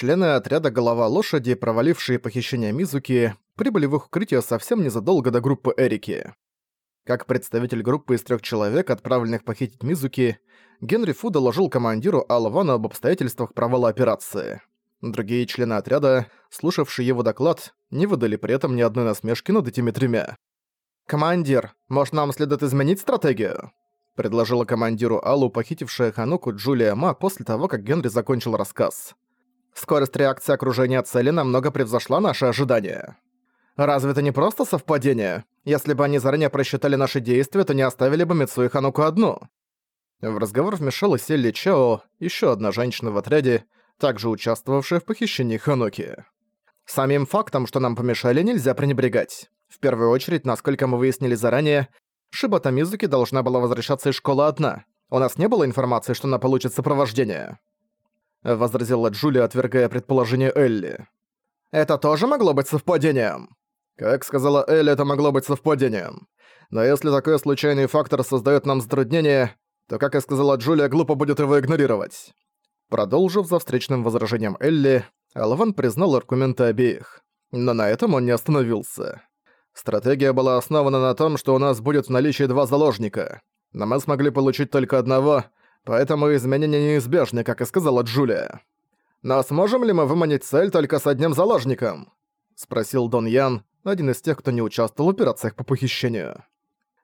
Члены отряда «Голова лошади», провалившие похищение Мизуки, прибыли в их укрытие совсем незадолго до группы Эрики. Как представитель группы из трех человек, отправленных похитить Мизуки, Генри Фу доложил командиру Алвана об обстоятельствах провала операции. Другие члены отряда, слушавшие его доклад, не выдали при этом ни одной насмешки над этими тремя. «Командир, может нам следует изменить стратегию?» предложила командиру Аллу, похитившая Хануку Джулия Ма после того, как Генри закончил рассказ. «Скорость реакции окружения цели намного превзошла наши ожидания. Разве это не просто совпадение? Если бы они заранее просчитали наши действия, то не оставили бы Мицу и Хануку одну». В разговор вмешалась Селли Чао, еще одна женщина в отряде, также участвовавшая в похищении Хануки. Самим фактом, что нам помешали, нельзя пренебрегать. В первую очередь, насколько мы выяснили заранее, Шибата Мизуки должна была возвращаться из школы одна. У нас не было информации, что она получит сопровождение. Возразила Джулия, отвергая предположение Элли. Это тоже могло быть совпадением? Как сказала Элли, это могло быть совпадением. Но если такой случайный фактор создает нам затруднение, то, как и сказала Джулия, глупо будет его игнорировать. Продолжив за встречным возражением Элли, Алван признал аргументы обеих. Но на этом он не остановился. Стратегия была основана на том, что у нас будет в наличии два заложника. Но мы смогли получить только одного, поэтому изменения неизбежны, как и сказала Джулия. «Но сможем ли мы выманить цель только с одним заложником?» — спросил Дон Ян, один из тех, кто не участвовал в операциях по похищению.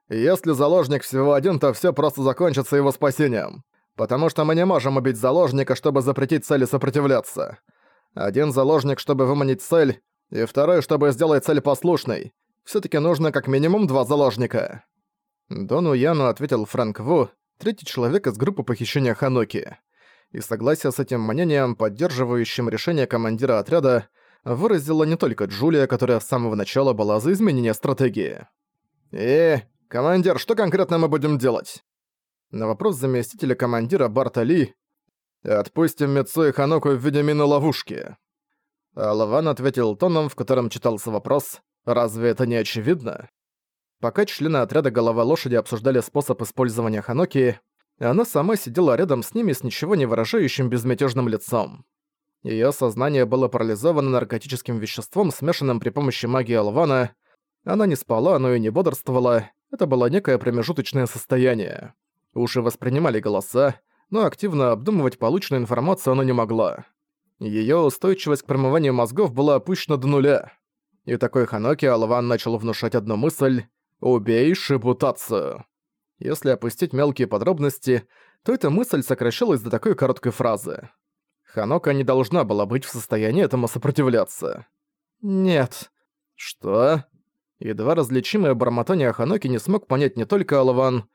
«Если заложник всего один, то всё просто закончится его спасением, потому что мы не можем убить заложника, чтобы запретить цели сопротивляться. Один заложник, чтобы выманить цель, и второй, чтобы сделать цель послушной, Всё-таки нужно как минимум два заложника». Дону Яну ответил Фрэнк Ву, третий человек из группы похищения Ханоки. И согласие с этим мнением, поддерживающим решение командира отряда, выразила не только Джулия, которая с самого начала была за изменение стратегии. «Э, командир, что конкретно мы будем делать?» На вопрос заместителя командира Барта Ли «Отпустим Митсу и Ханоку в виде мины ловушки». Лаван ответил тоном, в котором читался вопрос Разве это не очевидно? Пока члены отряда «Голова лошади» обсуждали способ использования Ханоки, она сама сидела рядом с ними с ничего не выражающим безмятежным лицом. Её сознание было парализовано наркотическим веществом, смешанным при помощи магии Алвана. Она не спала, но и не бодрствовала. Это было некое промежуточное состояние. Уши воспринимали голоса, но активно обдумывать полученную информацию она не могла. Её устойчивость к промыванию мозгов была опущена до нуля. И такой Ханоки Алван начал внушать одну мысль «Убей Шибутацию». Если опустить мелкие подробности, то эта мысль сокращалась до такой короткой фразы. Ханока не должна была быть в состоянии этому сопротивляться. «Нет». «Что?» Едва различимое бормотание Ханоки не смог понять не только Алван,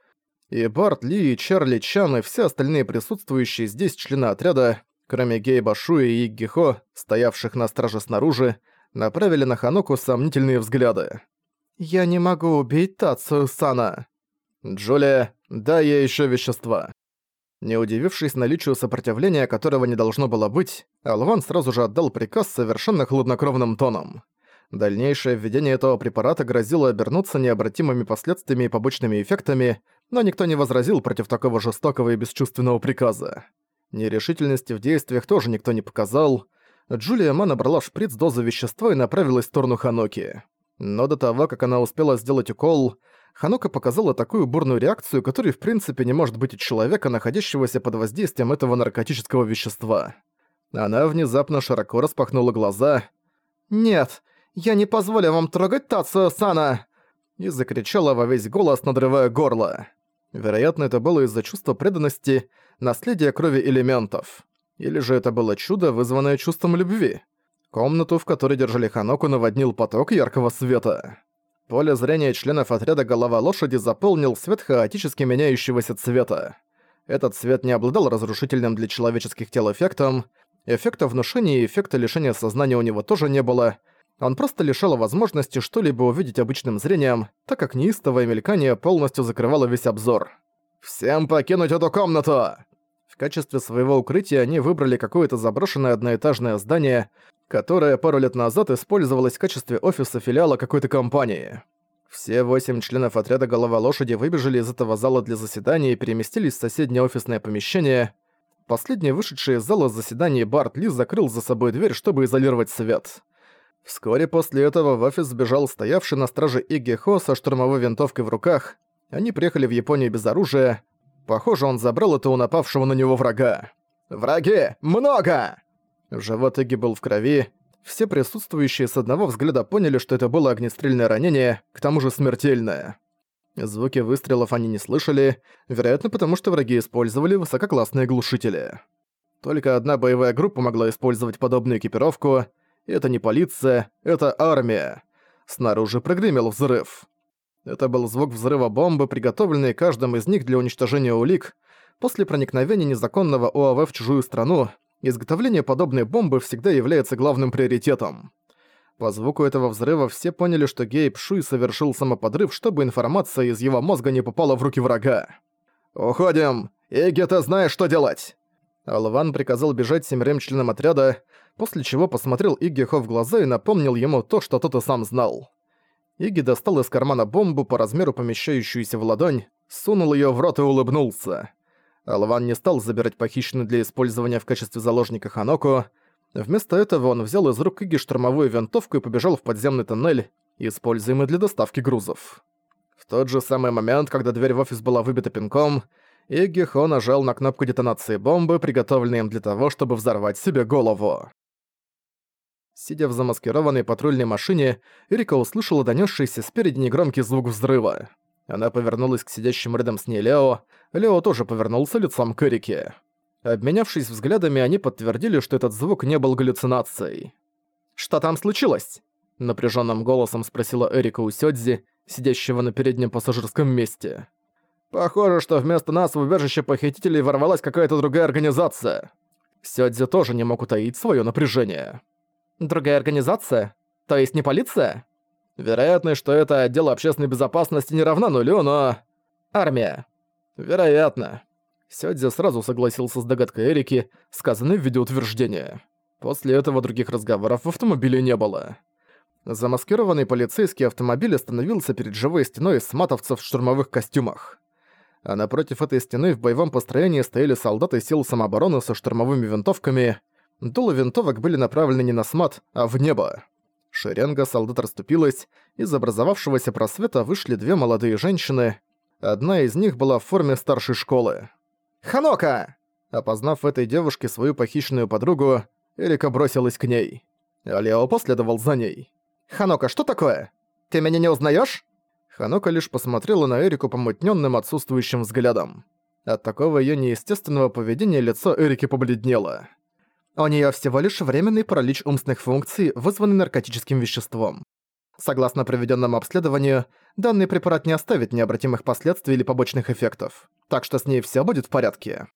и Барт, Ли, и Чарли Чан, и все остальные присутствующие здесь члены отряда, кроме Гейба Шуи и Иггихо, стоявших на страже снаружи, направили на Ханоку сомнительные взгляды. «Я не могу убить Тацию-сана». «Джулия, дай ей ещё вещества». Не удивившись наличию сопротивления, которого не должно было быть, Алван сразу же отдал приказ совершенно хладнокровным тоном. Дальнейшее введение этого препарата грозило обернуться необратимыми последствиями и побочными эффектами, но никто не возразил против такого жестокого и бесчувственного приказа. Нерешительности в действиях тоже никто не показал, Джулия Ма набрала в шприц дозу вещества и направилась в сторону Ханоки. Но до того, как она успела сделать укол, Ханока показала такую бурную реакцию, которой в принципе не может быть у человека, находящегося под воздействием этого наркотического вещества. Она внезапно широко распахнула глаза. «Нет, я не позволю вам трогать Тацию-сана!» и закричала во весь голос, надрывая горло. Вероятно, это было из-за чувства преданности, наследия крови элементов. Или же это было чудо, вызванное чувством любви? Комнату, в которой держали Ханоку, наводнил поток яркого света. Поле зрения членов отряда «Голова лошади» заполнил свет хаотически меняющегося цвета. Этот свет не обладал разрушительным для человеческих тел эффектом, эффекта внушения и эффекта лишения сознания у него тоже не было, он просто лишал возможности что-либо увидеть обычным зрением, так как неистовое мелькание полностью закрывало весь обзор. «Всем покинуть эту комнату!» В качестве своего укрытия они выбрали какое-то заброшенное одноэтажное здание, которое пару лет назад использовалось в качестве офиса филиала какой-то компании. Все восемь членов отряда «Голова лошади» выбежали из этого зала для заседания и переместились в соседнее офисное помещение. последний вышедший из зала заседаний Барт Ли закрыл за собой дверь, чтобы изолировать свет. Вскоре после этого в офис сбежал стоявший на страже Игги Хо со штурмовой винтовкой в руках. Они приехали в Японию без оружия. Похоже, он забрал это у напавшего на него врага. «Враги! Много!» Живот Игги был в крови. Все присутствующие с одного взгляда поняли, что это было огнестрельное ранение, к тому же смертельное. Звуки выстрелов они не слышали, вероятно, потому что враги использовали высококлассные глушители. Только одна боевая группа могла использовать подобную экипировку. Это не полиция, это армия. Снаружи прогремел взрыв. Это был звук взрыва бомбы, приготовленной каждым из них для уничтожения улик. После проникновения незаконного ОАВ в чужую страну, изготовление подобной бомбы всегда является главным приоритетом. По звуку этого взрыва все поняли, что Гейб Шуй совершил самоподрыв, чтобы информация из его мозга не попала в руки врага. «Уходим! Иги, ты знаешь, что делать!» Алван приказал бежать семерым членам отряда, после чего посмотрел Игихо в глаза и напомнил ему то, что тот и сам знал. Иги достал из кармана бомбу по размеру помещающуюся в ладонь, сунул ее в рот и улыбнулся. Алван не стал забирать похищенную для использования в качестве заложника Ханоку, Вместо этого он взял из рук Иги штурмовую винтовку и побежал в подземный тоннель, используемый для доставки грузов. В тот же самый момент, когда дверь в офис была выбита пинком, Игги Хо нажал на кнопку детонации бомбы, приготовленной им для того, чтобы взорвать себе голову. Сидя в замаскированной патрульной машине, Эрика услышала донесшийся спереди негромкий звук взрыва. Она повернулась к сидящему рядом с ней Лео. Лео тоже повернулся лицом к Эрике. Обменявшись взглядами, они подтвердили, что этот звук не был галлюцинацией. «Что там случилось?» — напряженным голосом спросила Эрика у Сёдзи, сидящего на переднем пассажирском месте. «Похоже, что вместо нас в убежище похитителей ворвалась какая-то другая организация». Сёдзи тоже не мог утаить своё напряжение. «Другая организация? То есть не полиция?» «Вероятность, что это отдел общественной безопасности не равна нулю, но...» «Армия». «Вероятно. Сядзя сразу согласился с догадкой Эрики, сказанной в виде утверждения. После этого других разговоров в автомобиле не было. Замаскированный полицейский автомобиль остановился перед живой стеной из матовцев в штурмовых костюмах. А напротив этой стены в боевом построении стояли солдаты сил самообороны со штурмовыми винтовками. Дулы винтовок были направлены не на смат, а в небо. Шеренга солдат расступилась, из образовавшегося просвета вышли две молодые женщины. Одна из них была в форме старшей школы. «Ханока!» Опознав в этой девушке свою похищенную подругу, Эрика бросилась к ней. Лео последовал за ней. «Ханока, что такое? Ты меня не узнаешь? Ханока лишь посмотрела на Эрику помутненным отсутствующим взглядом. От такого ее неестественного поведения лицо Эрики побледнело. У нее всего лишь временный паралич умственных функций, вызванный наркотическим веществом. Согласно проведенному обследованию, данный препарат не оставит необратимых последствий или побочных эффектов, так что с ней все будет в порядке.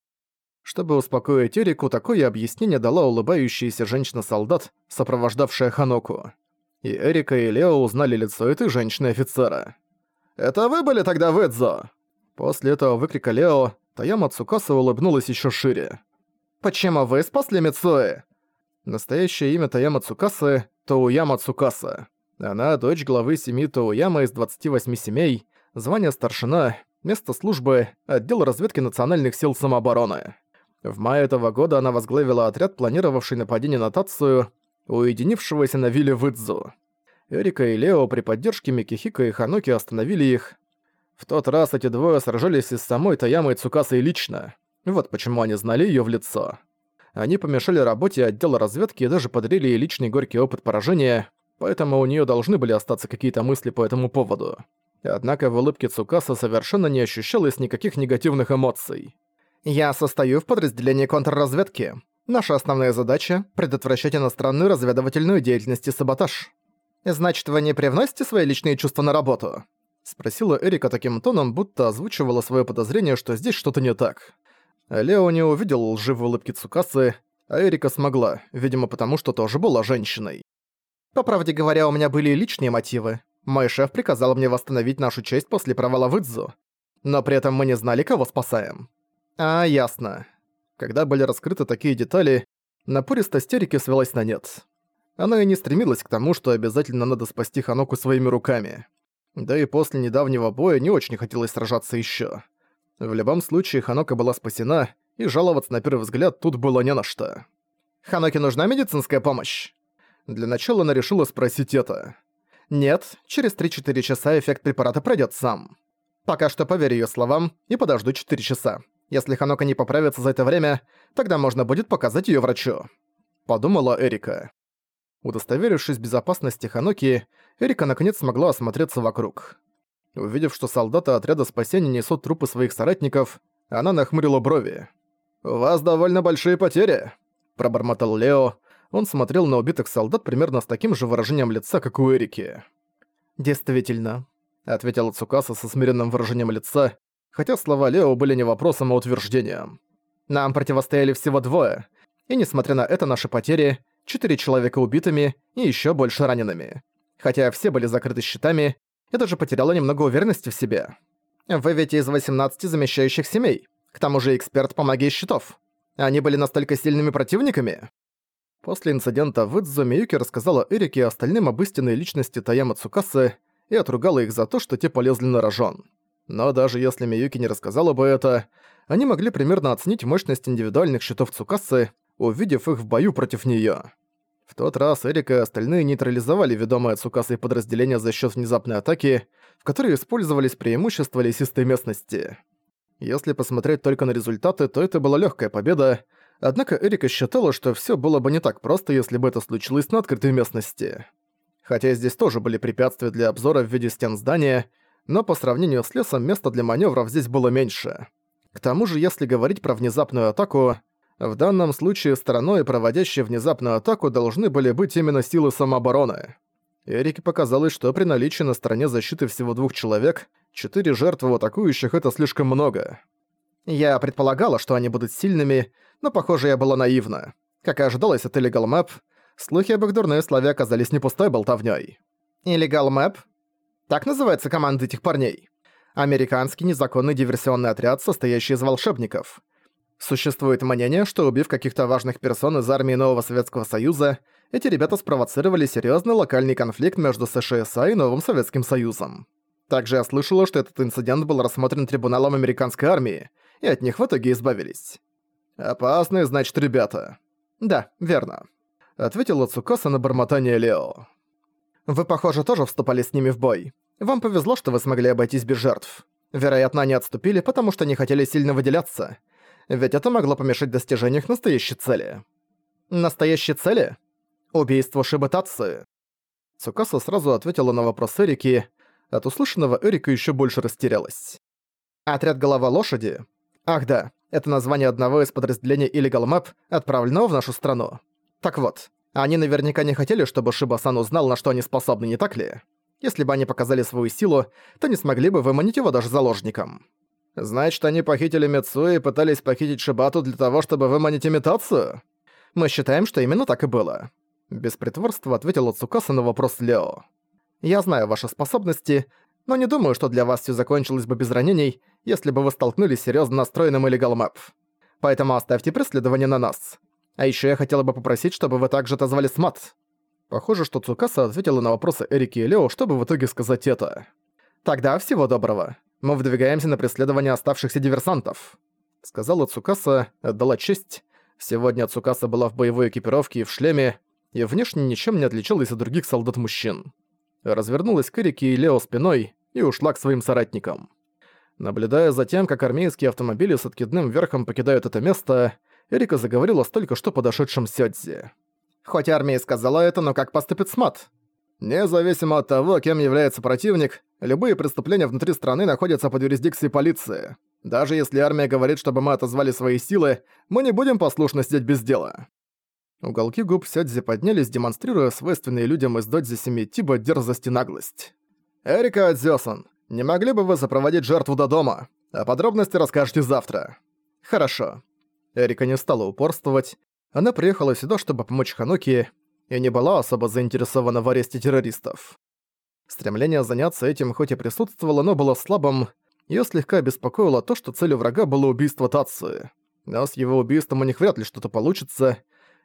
Чтобы успокоить Эрику, такое объяснение дала улыбающаяся женщина-солдат, сопровождавшая Ханоку. И Эрика и Лео узнали лицо этой женщины-офицера. «Это вы были тогда в Эдзо?» После этого выкрика Лео, Таяма Цукаса улыбнулась еще шире. «Почему вы спасли Мицуэ?» Настоящее имя Таяма Цукасы – Тоуяма Цукаса. Она дочь главы семьи Тоуяма из 28 семей, звание старшина, место службы, отдел разведки национальных сил самообороны. В мае этого года она возглавила отряд, планировавший нападение на Тацию, уединившегося на вилле Выдзу. Эрика и Лео при поддержке Микихика и Ханоки остановили их. В тот раз эти двое сражались и с самой Таямой Цукасой лично. Вот почему они знали её в лицо. Они помешали работе отдела разведки и даже подарили ей личный горький опыт поражения, поэтому у нее должны были остаться какие-то мысли по этому поводу. Однако в улыбке Цукаса совершенно не ощущалось никаких негативных эмоций. «Я состою в подразделении контрразведки. Наша основная задача — предотвращать иностранную разведывательную деятельность и саботаж. Значит, вы не привносите свои личные чувства на работу?» — спросила Эрика таким тоном, будто озвучивала свое подозрение, что здесь что-то не так. Лео не увидел лжи в улыбке Цукасы, а Эрика смогла, видимо потому, что тоже была женщиной. По правде говоря, у меня были личные мотивы. Мой шеф приказал мне восстановить нашу честь после провала в Идзу. Но при этом мы не знали, кого спасаем. А, ясно. Когда были раскрыты такие детали, напористость Эрики свелась на нет. Она и не стремилась к тому, что обязательно надо спасти Ханоку своими руками. Да и после недавнего боя не очень хотелось сражаться ещё. В любом случае, Ханока была спасена, и жаловаться на первый взгляд тут было не на что. «Ханоки нужна медицинская помощь?» Для начала она решила спросить это. «Нет, через 3-4 часа эффект препарата пройдет сам. Пока что поверю ее словам и подожду 4 часа. Если Ханока не поправится за это время, тогда можно будет показать ее врачу», — подумала Эрика. Удостоверившись в безопасности Ханоки, Эрика наконец смогла осмотреться вокруг. Увидев, что солдаты отряда спасения несут трупы своих соратников, она нахмурила брови. «У вас довольно большие потери», — пробормотал Лео. Он смотрел на убитых солдат примерно с таким же выражением лица, как у Эрики. «Действительно», — ответила Цукаса со смиренным выражением лица, хотя слова Лео были не вопросом, а утверждением. «Нам противостояли всего двое, и несмотря на это наши потери — четыре человека убитыми и еще больше ранеными. Хотя все были закрыты щитами, я даже потеряла немного уверенности в себе. Вы ведь из 18 замещающих семей. К тому же эксперт по магии щитов. Они были настолько сильными противниками. После инцидента в Идзу Миюки рассказала Эрике и остальным об истинной личности Таяма Цукасы и отругала их за то, что те полезли на рожон. Но даже если Миюки не рассказала бы это, они могли примерно оценить мощность индивидуальных щитов Цукасы, увидев их в бою против неё. В тот раз Эрика и остальные нейтрализовали ведомое Цукасой подразделение за счет внезапной атаки, в которой использовались преимущества лесистой местности. Если посмотреть только на результаты, то это была легкая победа, однако Эрика считала, что все было бы не так просто, если бы это случилось на открытой местности. Хотя здесь тоже были препятствия для обзора в виде стен здания, но по сравнению с лесом места для маневров здесь было меньше. К тому же, если говорить про внезапную атаку, в данном случае стороной, проводящей внезапную атаку, должны были быть именно силы самообороны. Эрике показалось, что при наличии на стороне защиты всего двух человек, четыре жертвы у атакующих — это слишком много. Я предполагала, что они будут сильными, но, похоже, я была наивна. Как и ожидалось от Illegal Map, слухи об их дурной славе оказались не пустой болтовнёй. Illegal Map? Так называется команда этих парней. Американский незаконный диверсионный отряд, состоящий из волшебников — Существует мнение, что убив каких-то важных персон из армии Нового Советского Союза, эти ребята спровоцировали серьезный локальный конфликт между США и Новым Советским Союзом. Также я слышала, что этот инцидент был рассмотрен трибуналом американской армии, и от них в итоге избавились. «Опасные, значит, ребята». «Да, верно», — ответила Цукаса на бормотание Лео. «Вы, похоже, тоже вступали с ними в бой. Вам повезло, что вы смогли обойтись без жертв. Вероятно, они отступили, потому что не хотели сильно выделяться ведь это могло помешать достижениях настоящей цели. Настоящей цели? Убийство Шибатации. Цукаса сразу ответила на вопрос Эрики. От услышанного Эрика еще больше растерялась. Отряд «Голова лошади»? Ах да, это название одного из подразделений Illegal Map, отправленного в нашу страну. Так вот, они наверняка не хотели, чтобы Шиба-сан узнал, на что они способны, не так ли? Если бы они показали свою силу, то не смогли бы выманить его даже заложником. Значит, они похитили Мицу и пытались похитить Шибату для того, чтобы выманить имитацию? Мы считаем, что именно так и было. Без притворства ответила Цукаса на вопрос Лео. Я знаю ваши способности, но не думаю, что для вас все закончилось бы без ранений, если бы вы столкнулись с серьезно настроенным Illegal Map. Поэтому оставьте преследование на нас. А еще я хотела бы попросить, чтобы вы также отозвали СМАТ. Похоже, что Цукаса ответила на вопросы Эрики и Лео, чтобы в итоге сказать это. Тогда всего доброго. Мы выдвигаемся на преследование оставшихся диверсантов», — сказала Цукаса, отдала честь. Сегодня Цукаса была в боевой экипировке и в шлеме, и внешне ничем не отличалась от других солдат-мужчин. Развернулась к Эрике и Лео спиной и ушла к своим соратникам. Наблюдая за тем, как армейские автомобили с откидным верхом покидают это место, Эрика заговорила с только что подошедшим Сёдзи. «Хоть армия сказала это, но как поступит СМАТ? Независимо от того, кем является противник, любые преступления внутри страны находятся под юрисдикцией полиции. Даже если армия говорит, чтобы мы отозвали свои силы, мы не будем послушно сидеть без дела». Уголки губ Сядзи поднялись, демонстрируя свойственные людям из Додзи Семи Тиба дерзость и наглость. «Эрика Адзёсан, не могли бы вы сопроводить жертву до дома? А подробности расскажете завтра». «Хорошо». Эрика не стала упорствовать. Она приехала сюда, чтобы помочь Хануки, и не была особо заинтересована в аресте террористов. Стремление заняться этим хоть и присутствовало, но было слабым, её слегка беспокоило то, что целью врага было убийство Тацию. Но с его убийством у них вряд ли что-то получится.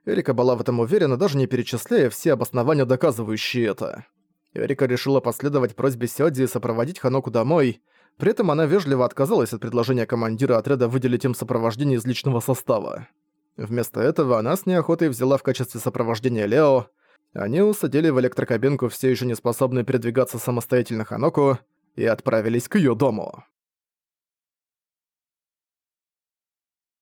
Эрика была в этом уверена, даже не перечисляя все обоснования, доказывающие это. Эрика решила последовать просьбе Сёдзи и сопроводить Ханоку домой, При этом она вежливо отказалась от предложения командира отряда выделить им сопровождение из личного состава. Вместо этого она с неохотой взяла в качестве сопровождения Лео. Они усадили в электрокабинку все еще не способную передвигаться самостоятельно Ханоку и отправились к ее дому.